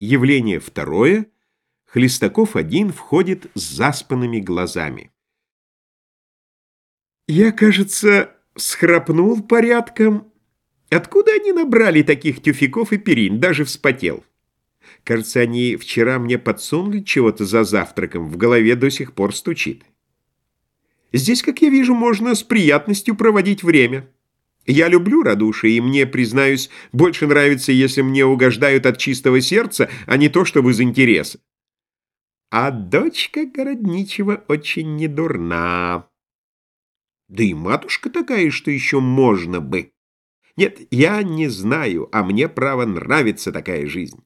Явление второе. Хлестаков один входит с заспанными глазами. Я, кажется, схрапнул порядком. Откуда они набрали таких тюфяков и перин? Даже вспотел. Кажется, они вчера мне подсунули чего-то за завтраком. В голове до сих пор стучит. Здесь, как я вижу, можно с приятностью проводить время. Я люблю радушие, и мне, признаюсь, больше нравится, если мне угождают от чистого сердца, а не то, чтобы из интереса. А дочка Городничего очень недурна. Да и матушка такая, что еще можно бы. Нет, я не знаю, а мне, право, нравится такая жизнь.